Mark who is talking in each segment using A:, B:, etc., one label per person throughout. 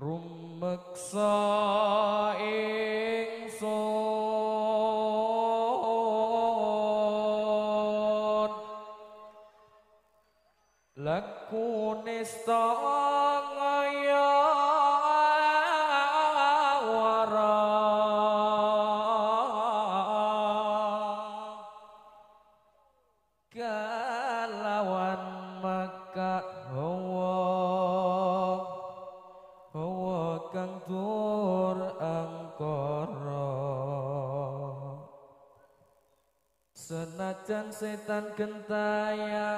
A: Rumeksa ingsun lakune sta Senajan setan gentayangan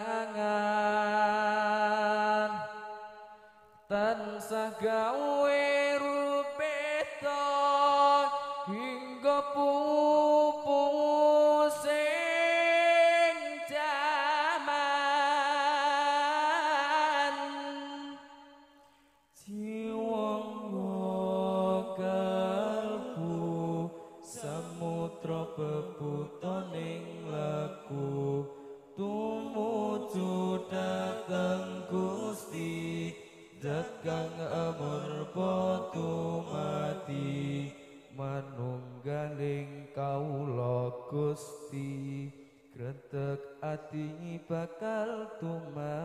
A: Tansah gawe hati bakal tumbang.